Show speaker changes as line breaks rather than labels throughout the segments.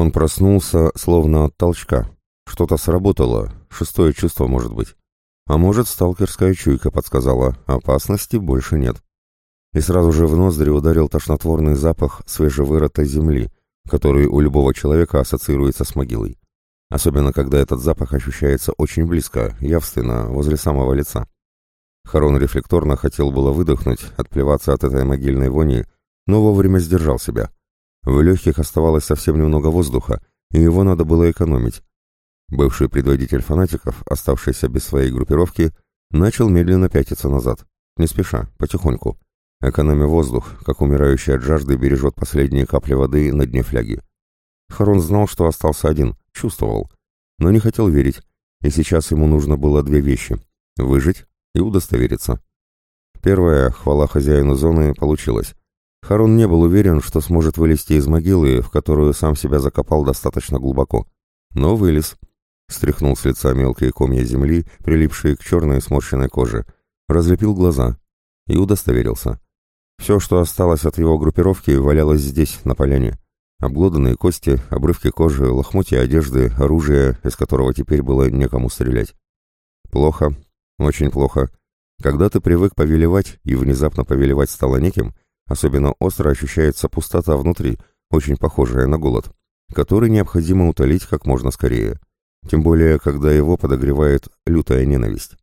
Он проснулся, словно от толчка. Что-то сработало, шестое чувство, может быть. А может, сталкерская чуйка подсказала, опасности больше нет. И сразу же в ноздри ударил тошнотворный запах свежевырытой земли, который у любого человека ассоциируется с могилой. Особенно, когда этот запах ощущается очень близко, явственно, возле самого лица. Харон рефлекторно хотел было выдохнуть, отплеваться от этой могильной вони, но вовремя сдержал себя. В легких оставалось совсем немного воздуха, и его надо было экономить. Бывший предводитель фанатиков, оставшийся без своей группировки, начал медленно пятиться назад, не спеша, потихоньку, экономя воздух, как умирающий от жажды бережет последние капли воды на дне фляги. Харон знал, что остался один, чувствовал, но не хотел верить, и сейчас ему нужно было две вещи — выжить и удостовериться. Первое, хвала хозяину зоны, получилось. Харон не был уверен, что сможет вылезти из могилы, в которую сам себя закопал достаточно глубоко. Но вылез — стряхнул с лица мелкие комья земли, прилипшие к черной сморщенной коже, разлепил глаза и удостоверился. Все, что осталось от его группировки, валялось здесь, на поляне. Обглоданные кости, обрывки кожи, лохмотья одежды, оружие, из которого теперь было некому стрелять. Плохо, очень плохо. Когда ты привык повелевать, и внезапно повелевать стало неким, особенно остро ощущается пустота внутри, очень похожая на голод, который необходимо утолить как можно скорее. Тем более, когда его подогревает лютая ненависть.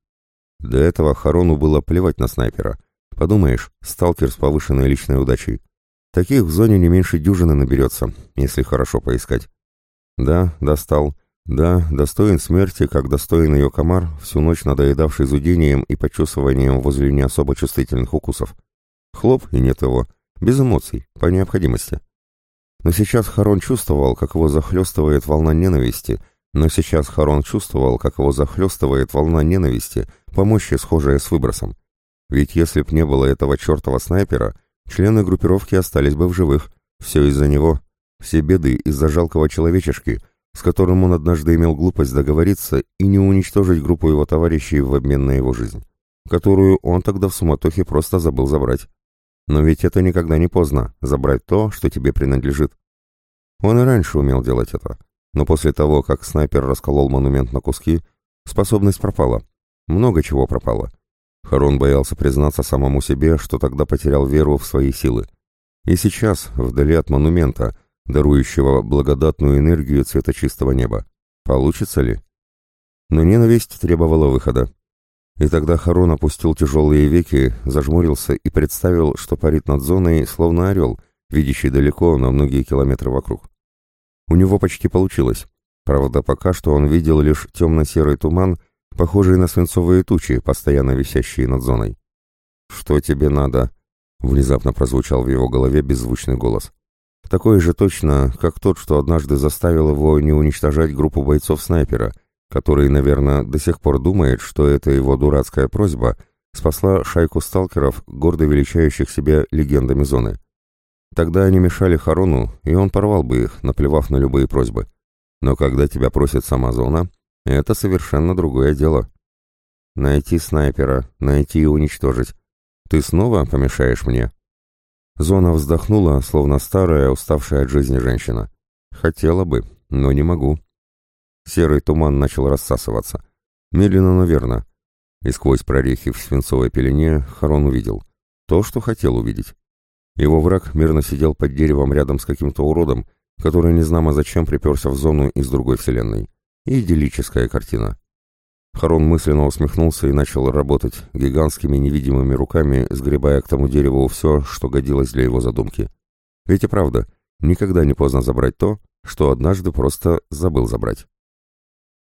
До этого Харону было плевать на снайпера. Подумаешь, сталкер с повышенной личной удачей. Таких в зоне не меньше дюжины наберется, если хорошо поискать. Да, достал. Да, достоин смерти, как достоин ее комар, всю ночь надоедавший зудением и почесыванием возле не особо чувствительных укусов. Хлоп, и нет его. Без эмоций, по необходимости. Но сейчас Харон чувствовал, как его захлестывает волна ненависти — но сейчас Харон чувствовал, как его захлестывает волна ненависти, по мощи схожая с выбросом. Ведь если б не было этого чертова снайпера, члены группировки остались бы в живых. Все из-за него. Все беды из-за жалкого человечешки, с которым он однажды имел глупость договориться и не уничтожить группу его товарищей в обмен на его жизнь, которую он тогда в суматохе просто забыл забрать. Но ведь это никогда не поздно, забрать то, что тебе принадлежит. Он и раньше умел делать это. Но после того, как снайпер расколол монумент на куски, способность пропала. Много чего пропало. Харон боялся признаться самому себе, что тогда потерял веру в свои силы. И сейчас, вдали от монумента, дарующего благодатную энергию цвета чистого неба. Получится ли? Но ненависть требовала выхода. И тогда Харон опустил тяжелые веки, зажмурился и представил, что парит над зоной, словно орел, видящий далеко на многие километры вокруг. У него почти получилось. Правда, пока что он видел лишь темно-серый туман, похожий на свинцовые тучи, постоянно висящие над зоной. «Что тебе надо?» — внезапно прозвучал в его голове беззвучный голос. Такой же точно, как тот, что однажды заставил его не уничтожать группу бойцов-снайпера, который, наверное, до сих пор думает, что это его дурацкая просьба спасла шайку сталкеров, гордо величающих себя легендами зоны. Тогда они мешали Харону, и он порвал бы их, наплевав на любые просьбы. Но когда тебя просит сама зона, это совершенно другое дело. Найти снайпера, найти и уничтожить. Ты снова помешаешь мне? Зона вздохнула, словно старая, уставшая от жизни женщина. Хотела бы, но не могу. Серый туман начал рассасываться. Медленно, но верно. И сквозь прорехи в свинцовой пелене Харон увидел. То, что хотел увидеть. Его враг мирно сидел под деревом рядом с каким-то уродом, который незнамо зачем приперся в зону из другой вселенной. идиллическая картина. Харон мысленно усмехнулся и начал работать гигантскими невидимыми руками, сгребая к тому дереву все, что годилось для его задумки. Ведь и правда, никогда не поздно забрать то, что однажды просто забыл забрать.